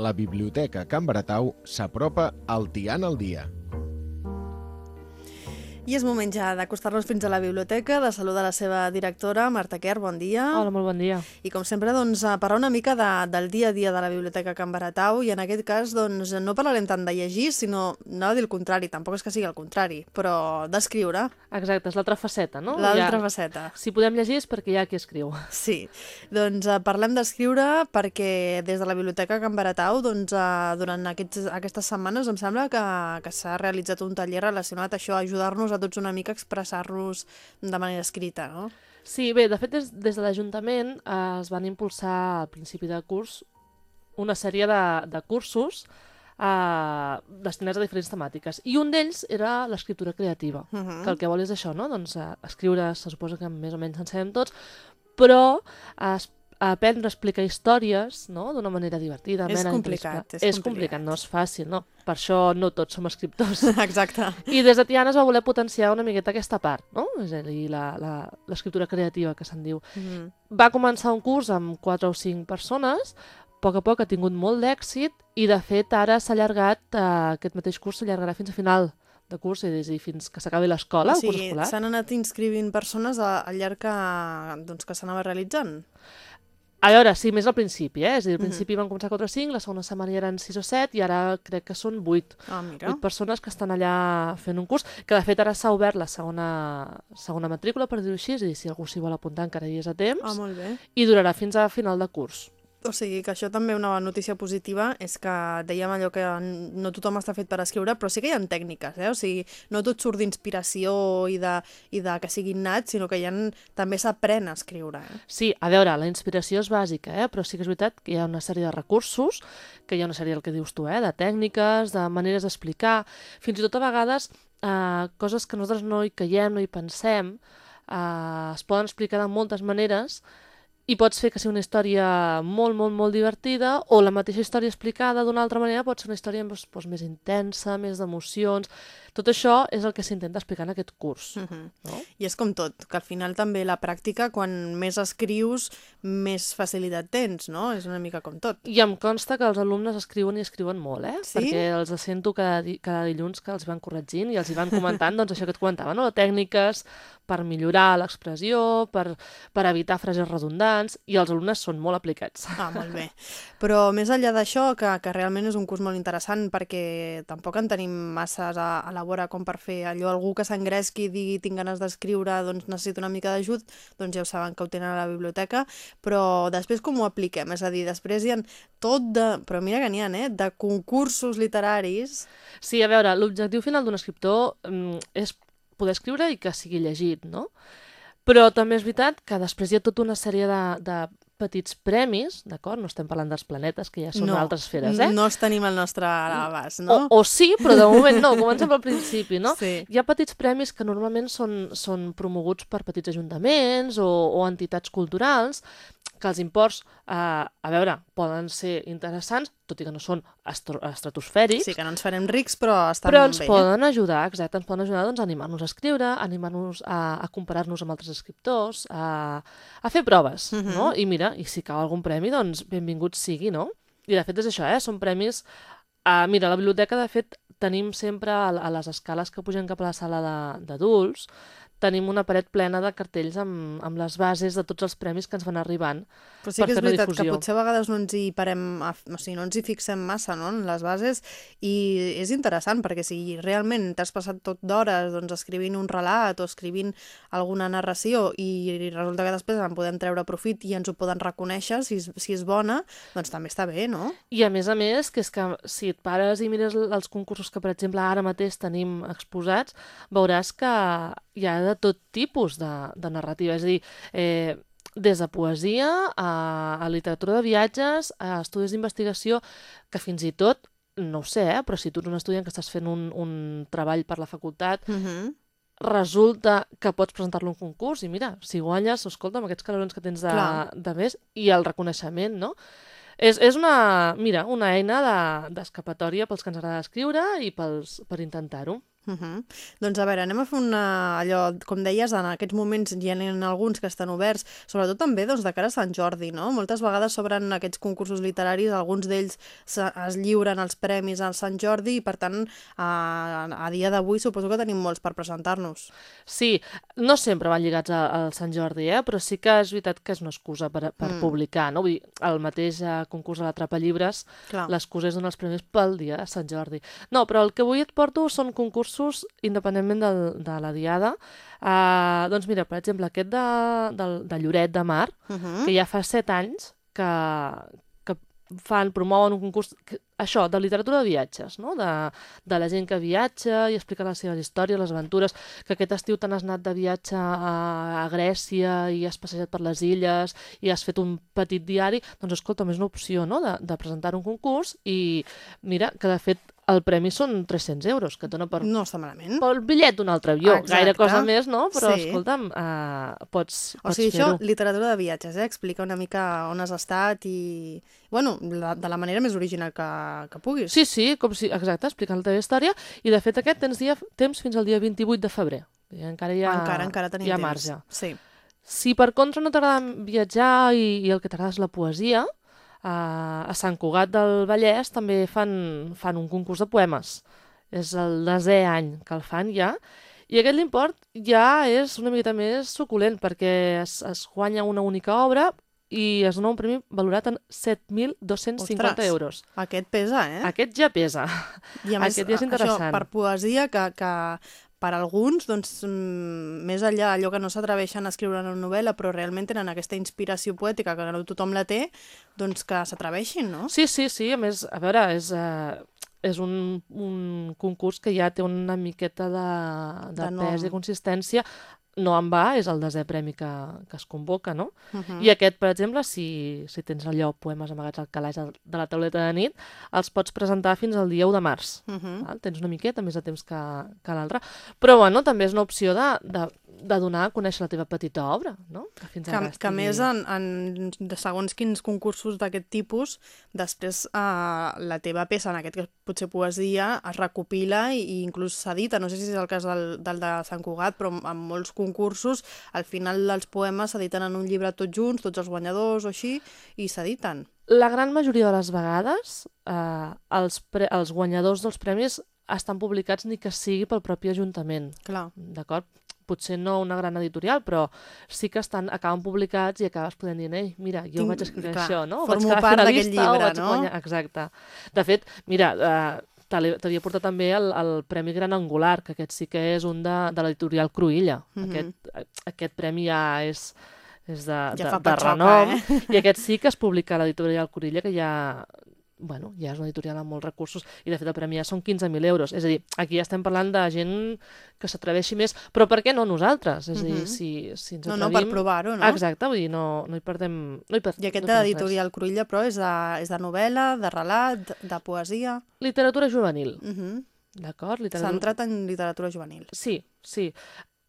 la Biblioteca Can Baratau s'apropa al Tian al dia. I és moment ja d'acostar-nos fins a la biblioteca, de saludar la seva directora, Marta Quer, bon dia. Hola, molt bon dia. I com sempre, doncs, parlar una mica de, del dia a dia de la Biblioteca Can Baratau, i en aquest cas, doncs, no parlarem tant de llegir, sinó, no dir el contrari, tampoc és que sigui el contrari, però d'escriure. Exacte, és l'altra faceta, no? L'altra ja, faceta. Si podem llegir és perquè hi ha qui escriu. Sí, doncs eh, parlem d'escriure perquè des de la Biblioteca Can Baratau, doncs, eh, durant aquests, aquestes setmanes em sembla que, que s'ha realitzat un taller relacionat a això, a ajudar-nos a tots una mica expressar-los de manera escrita, no? Sí, bé, de fet, des, des de l'Ajuntament eh, es van impulsar al principi de curs una sèrie de, de cursos eh, destinats a diferents temàtiques. I un d'ells era l'escriptura creativa, uh -huh. que el que vol és això, no? Doncs eh, escriure, se suposa que més o menys en sabem tots, però eh, aprendre a explicar històries no? d'una manera divertida. És complicat. És, és complicat, no és fàcil, no? Per això no tots som escriptors. Exacte. I des de Tiana es va voler potenciar una miqueta aquesta part, no? És a dir, l'escriptura creativa, que se'n diu. Mm -hmm. Va començar un curs amb quatre o cinc persones, a poc a poc ha tingut molt d'èxit i, de fet, ara s'ha allargat, eh, aquest mateix curs s'allargarà fins a final de curs, és a dir, fins que s'acabi l'escola, o sigui, el curs escolar. s'han anat inscrivint persones al llarg que, doncs, que s'anava realitzant? A veure, sí, més al principi, eh? És a dir, al principi uh -huh. van començar 4 o 5, la segona setmana eren 6 o 7 i ara crec que són 8. Ah, mira. 8 persones que estan allà fent un curs, que de fet ara s'ha obert la segona, segona matrícula, per dir-ho així, és a dir, si algú s'hi vol apuntar encara hi és a temps. Ah, molt bé. I durarà fins a final de curs. O sigui que això també una notícia positiva és que dèiem allò que no tothom està fet per escriure, però sí que hi ha tècniques, eh? O sigui, no tot surt d'inspiració i, de, i de que sigui innat, sinó que hi ha, també s'aprèn a escriure. Eh? Sí, a veure, la inspiració és bàsica, eh? però sí que és veritat que hi ha una sèrie de recursos, que hi ha una sèrie, el que dius tu, eh? de tècniques, de maneres d'explicar, fins i tot a vegades eh, coses que nosaltres no hi caiem, no hi pensem, eh, es poden explicar de moltes maneres, i pots fer que sigui una història molt, molt, molt divertida o la mateixa història explicada d'una altra manera pot ser una història doncs, doncs, més intensa, més d'emocions... Tot això és el que s'intenta explicar en aquest curs. Uh -huh. no? I és com tot, que al final també la pràctica, quan més escrius, més facilitat tens, no? És una mica com tot. I em consta que els alumnes escriuen i escriuen molt, eh? Sí? Perquè els sento cada, di cada dilluns que els van corregint i els hi van comentant, doncs això que et comentava, no? Tècniques per millorar l'expressió, per, per evitar frases redundants, i els alumnes són molt aplicats. Ah, molt bé. Però més enllà d'això, que, que realment és un curs molt interessant perquè tampoc en tenim masses a, a la vora com per fer allò, algú que s'engresqui i digui tinc ganes d'escriure, doncs necessito una mica d'ajut, doncs ja ho saben que ho tenen a la biblioteca, però després com ho apliquem? És a dir, després hi ha tot de... Però mira que n'hi ha, eh? De concursos literaris... Sí, a veure, l'objectiu final d'un escriptor mm, és poder escriure i que sigui llegit, no? Però també és veritat que després hi ha tota una sèrie de, de petits premis, d'acord? No estem parlant dels planetes, que ja són no, altres esferes, eh? No els tenim al nostre abast, no? O, o sí, però de moment no, comencem al principi, no? Sí. Hi ha petits premis que normalment són, són promoguts per petits ajuntaments o, o entitats culturals, que els imports, eh, a veure, poden ser interessants, tot i que no són estratosfèrics. Sí, que no ens farem rics, però estan Però ens bé. poden ajudar, exacte, ens poden ajudar doncs, a animar-nos a escriure, a animar-nos a, a comparar-nos amb altres escriptors, a, a fer proves, uh -huh. no? I mira, i si cau algun premi, doncs benvingut sigui, no? I de fet és això, eh? Són premis... Uh, mira, a la biblioteca, de fet, tenim sempre a, a les escales que pugen cap a la sala d'adults, tenim una paret plena de cartells amb, amb les bases de tots els premis que ens van arribant Però sí que és veritat difusió. que potser a vegades no ens hi parem, a, o sigui, no ens hi fixem massa no, en les bases i és interessant perquè si realment t'has passat tot d'hores doncs, escrivint un relat o escrivint alguna narració i resulta que després en podem treure profit i ens ho poden reconèixer si és, si és bona, doncs també està bé, no? I a més a més, que és que si et pares i mires els concursos que, per exemple, ara mateix tenim exposats, veuràs que hi ha de tot tipus de, de narrativa. És a dir, eh, des de poesia a, a literatura de viatges, a estudis d'investigació, que fins i tot, no ho sé, eh, però si tu ets un estudiant que estàs fent un, un treball per la facultat, Uh -huh. resulta que pots presentar-lo a un concurs i mira, si guanyes, escolta, amb aquests calorons que tens de, Clar. de més i el reconeixement, no? És, és una, mira, una eina d'escapatòria de, pels que ens agrada escriure i pels, per intentar-ho. Uh -huh. Doncs a veure, anem a fer una, allò, com deies, en aquests moments hi ha alguns que estan oberts, sobretot també doncs, de cara a Sant Jordi, no? Moltes vegades s'obren aquests concursos literaris, alguns d'ells es lliuren els premis al Sant Jordi i per tant a, a dia d'avui suposo que tenim molts per presentar-nos. Sí, no sempre van lligats al Sant Jordi, eh? però sí que és veritat que és una excusa per, per mm. publicar, no? Vull dir, el mateix eh, concurs de l'Atrapa Llibres, l'excusa és donar els premis pel dia de Sant Jordi. No, però el que avui et porto són concursos concursos independentment del, de la diada. Uh, doncs mira, per exemple, aquest de, de, de Lloret de Mar, uh -huh. que ja fa set anys que, que fan, promouen un concurs, que, això, de literatura de viatges, no? de, de la gent que viatja i explica les seves històries, les aventures, que aquest estiu te n'has anat de viatge a, a Grècia i has passejat per les illes i has fet un petit diari, doncs escolta, és una opció no? de, de presentar un concurs i mira, que de fet el premi són 300 euros, que et dona per... No està malament. Pel bitllet d'un altre avió. Exacte. Gaire cosa més, no? Però, sí. escolta'm, uh, pots, o pots sigui, això, literatura de viatges, eh? Explica una mica on has estat i... Bueno, la, de la manera més original que, que puguis. Sí, sí, com si... Exacte, explicant la teva història. I, de fet, aquest tens dia, temps fins al dia 28 de febrer. I encara hi ha, encara, encara tenim hi ha temps. marge. Sí. Si per contra no t'agrada viatjar i, i el que t'agrada és la poesia, a, a Sant Cugat del Vallès també fan, fan un concurs de poemes. És el desè any que el fan ja. I aquest l'import ja és una miqueta més suculent perquè es, es guanya una única obra i es dona un premi valorat en 7.250 euros. Aquest pesa, eh? Aquest ja pesa. I a més, aquest ja és interessant. Això, per poesia, que, que per alguns, doncs, mm, més enllà allò que no s'atreveixen a escriure una novel·la, però realment tenen aquesta inspiració poètica que no tothom la té, doncs que s'atreveixin, no? Sí, sí, sí. A més, a veure, és, uh, és un, un concurs que ja té una miqueta de, de, de pes i consistència no en va, és el desè premi que, que es convoca, no? Uh -huh. I aquest, per exemple, si, si tens allò poemes amagats al calaix de la tauleta de nit, els pots presentar fins al dia 1 de març. Uh -huh. val? Tens una miqueta més de temps que, que l'altre. Però, bueno, també és una opció de, de de donar a conèixer la teva petita obra, no? Que, fins que, estigui... que més en, en de segons quins concursos d'aquest tipus, després eh, la teva peça, en aquest potser poesia, es recopila i, i inclús s'edita. No sé si és el cas del, del de Sant Cugat, però en molts concursos al final dels poemes s'editen en un llibre tots junts, tots els guanyadors o així, i s'editen. La gran majoria de les vegades eh, els, els guanyadors dels premis estan publicats ni que sigui pel propi Ajuntament. Clar. D'acord? potser no una gran editorial, però sí que estan, acaben publicats i acabes podent dir, ei, mira, jo Tinc, vaig escriure clar, això, no? Formo vaig part d'aquest llibre, no? Guanyar... Exacte. De fet, mira, uh, t'havia portat també el, el Premi Gran Angular, que aquest sí que és un de, de l'editorial Cruïlla. Mm -hmm. aquest, aquest premi ja és és de, ja de, de renom, eh? i aquest sí que es publica a l'editorial Corilla, que ja bueno, ja és una editorial amb molts recursos i de fet el premi ja són 15.000 euros. És a dir, aquí ja estem parlant de gent que s'atreveixi més, però per què no nosaltres? És a dir, uh. -huh. si, si ens atrevim... No, no, per provar-ho, no? Exacte, vull dir, no, no hi perdem... No hi per... I aquest no de l'editorial Cruïlla, però, és de, és de novel·la, de relat, de, poesia... Literatura juvenil. Uh. -huh. D'acord? Literatura... Centrat en literatura juvenil. Sí, sí.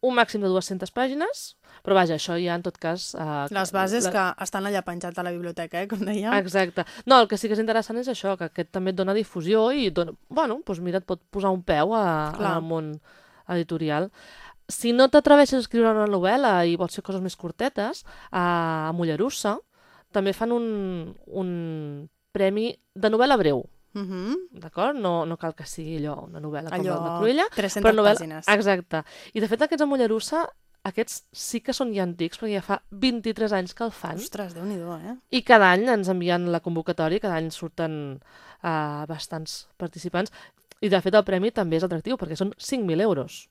Un màxim de 200 pàgines, però vaja, això ja en tot cas... Uh, Les bases la... que estan allà penjat a la biblioteca, eh, com dèiem. Exacte. No, el que sí que és interessant és això, que aquest també et dona difusió i, dona... bueno, doncs mira, et pot posar un peu a, al món editorial. Si no t'atreveixes a escriure una novel·la i vols fer coses més curtetes, a Mollerussa també fan un, un premi de novel·la breu. Mhm. -huh. D'acord? No, no cal que sigui allò, una novel·la allò, com la de Cruïlla. 300 però novel·la... pàgines. Exacte. I de fet aquests a Mollerussa aquests sí que són ja antics, perquè ja fa 23 anys que el fan. Ostres, déu nhi eh? I cada any ens envien la convocatòria, cada any surten uh, bastants participants, i de fet el premi també és atractiu, perquè són 5.000 euros.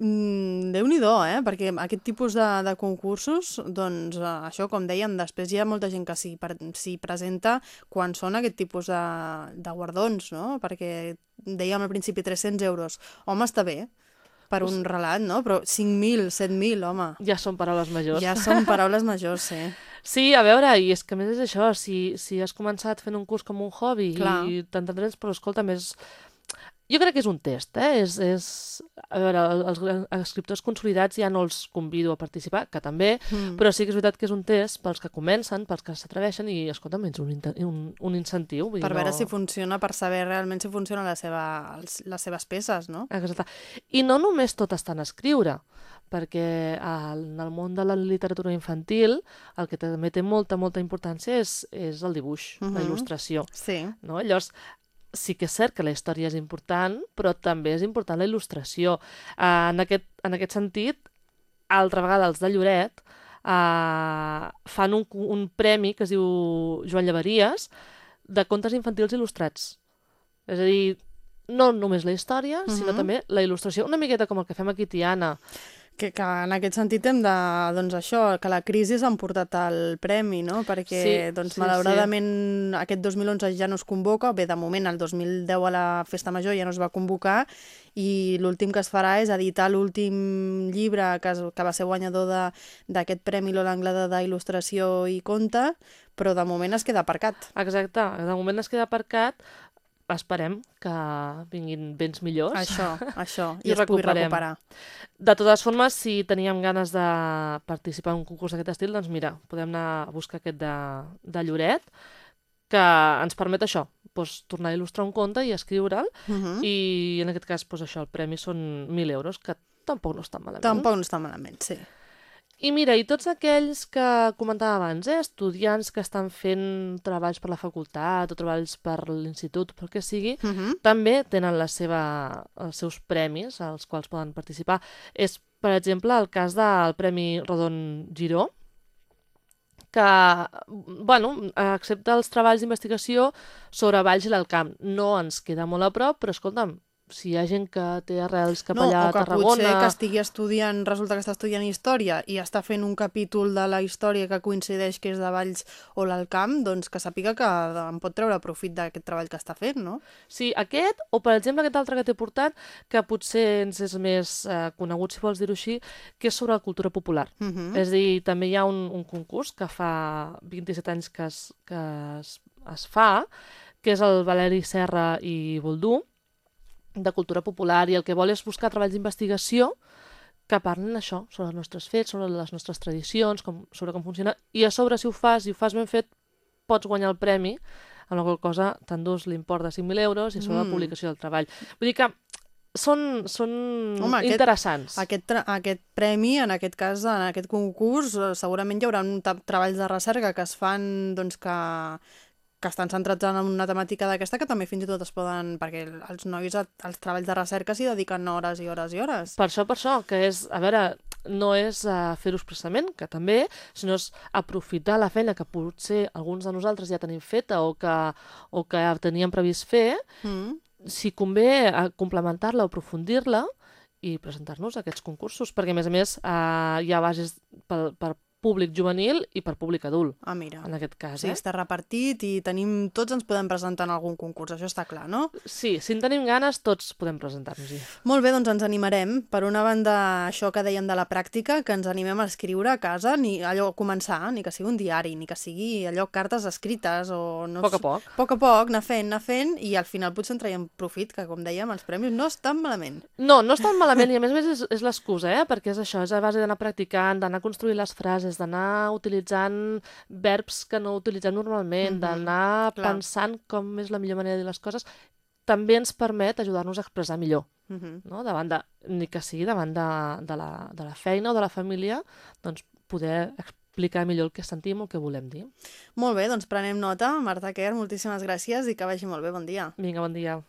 Mm, déu nhi eh? Perquè aquest tipus de, de concursos, doncs uh, això, com dèiem, després hi ha molta gent que s'hi pre presenta quan són aquest tipus de, de guardons, no? Perquè dèiem al principi 300 euros. Home, està bé, per un relat, no? Però 5.000, 7.000, home. Ja són paraules majors. Ja són paraules majors, sí. Sí, a veure, i és que més és això, si, si has començat fent un curs com un hobby Clar. i t'entendràs, però escolta, més... Jo crec que és un test, eh? És, és... A veure, els, els escriptors consolidats ja no els convido a participar, que també, Mm. però sí que és veritat que és un test pels que comencen, pels que s'atreveixen i, escolta'm, és un, un, un incentiu. Vull Per dir, veure no... si funciona, per saber realment si funcionen la seva, els, les seves peces, no? Exacte. I no només tot està en escriure, perquè en el món de la literatura infantil el que també té molta, molta importància és, és el dibuix, la Mhm. il·lustració. Sí. No? Llavors, sí que és cert que la història és important, però també és important la il·lustració. Uh, en, aquest, en aquest sentit, altra vegada els de Lloret uh, fan un, un premi que es diu Joan Llaveries de contes infantils il·lustrats. És a dir, no només la història, sinó Mhm. també la il·lustració, una miqueta com el que fem aquí, Tiana. Que, que en aquest sentit hem de, doncs això, que la crisi s'ha emportat el premi, no? Perquè, Sí, doncs, sí, malauradament, aquest 2011 ja no es convoca, bé, de moment, el 2010 a la Festa Major ja no es va convocar, i l'últim que es farà és editar l'últim llibre que, es, que va ser guanyador d'aquest Premi Lola Anglada d'il·lustració i conte, però de moment es queda aparcat. Exacte, de moment es queda aparcat, esperem que vinguin vents millors. Això, això, I i, es pugui recuperar. De totes formes, si teníem ganes de participar en un concurs d'aquest estil, doncs mira, podem anar a buscar aquest de, de Lloret, que ens permet això, doncs, tornar a il·lustrar un conte i escriure'l, Uh -huh. i en aquest cas, doncs, això, el premi són 1.000 euros, que tampoc no està malament. Tampoc no està malament, sí. I mira, i tots aquells que comentava abans, eh, estudiants que estan fent treballs per la facultat o treballs per l'institut, pel que sigui, Uh -huh. també tenen la seva, els seus premis als quals poden participar. És, per exemple, el cas del Premi Rodon Giró, que, bueno, accepta els treballs d'investigació sobre Valls i l'Alcamp. No ens queda molt a prop, però escolta'm, si hi ha gent que té arrels cap no, allà o a que Tarragona... potser que estigui estudiant, resulta que està estudiant història i està fent un capítol de la història que coincideix que és de Valls o l'Alcamp, doncs que sàpiga que en pot treure profit d'aquest treball que està fent, no? Sí, aquest, o per exemple aquest altre que t'he portat, que potser ens és més eh, conegut, si vols dir-ho així, que és sobre la cultura popular. Uh -huh. És dir, també hi ha un, un concurs que fa 27 anys que es, que es, es fa, que és el Valeri Serra i Boldú, de cultura popular, i el que vol és buscar treballs d'investigació que parlin això, sobre els nostres fets, sobre les nostres tradicions, com, sobre com funciona, i a sobre, si ho fas, i ho fas ben fet, pots guanyar el premi, amb la qual cosa t'endús l'import de 5.000 euros i sobre Mm. la publicació del treball. Vull dir que són, són Home, aquest- interessants. Aquest, aquest premi, en aquest cas, en aquest concurs, eh, segurament hi haurà treballs de recerca que es fan, doncs, que, que estan centrats en una temàtica d'aquesta que també fins i tot es poden... Perquè els nois als treballs de recerca s'hi dediquen hores i hores i hores. Per això, per això, que és, a veure, no és uh, fer-ho expressament, que també, sinó és aprofitar la feina que potser alguns de nosaltres ja tenim feta o que, o que teníem previst fer, Mm. si convé a complementar-la o aprofundir-la i presentar-nos a aquests concursos, perquè a més a més eh, hi ha bases per, per públic juvenil i per públic adult, Ah, mira. en aquest cas. Sí, Eh? està repartit i tenim, tots ens podem presentar en algun concurs, això està clar, no? Sí, si en tenim ganes, tots podem presentar-nos-hi. Molt bé, doncs ens animarem. Per una banda, això que dèiem de la pràctica, que ens animem a escriure a casa, ni allò a començar, ni que sigui un diari, ni que sigui allò cartes escrites o... No A poc a poc. A poc a poc, anar fent, anar fent, i al final potser en traiem profit, que com dèiem, els premis no estan malament. No, no és tan malament i a més a més és, és l'excusa, eh? perquè és això, és a base d'anar practicant, d'anar construint les frases, d'anar utilitzant verbs que no utilitzem normalment, Mhm, d'anar clar. pensant com és la millor manera de dir les coses, també ens permet ajudar-nos a expressar millor, Uh -huh. no? davant de, ni que sigui davant de, de, la, de la feina o de la família, doncs poder explicar millor el que sentim o el que volem dir. Molt bé, doncs prenem nota. Marta Quer, moltíssimes gràcies i que vagi molt bé, bon dia. Vinga, bon dia.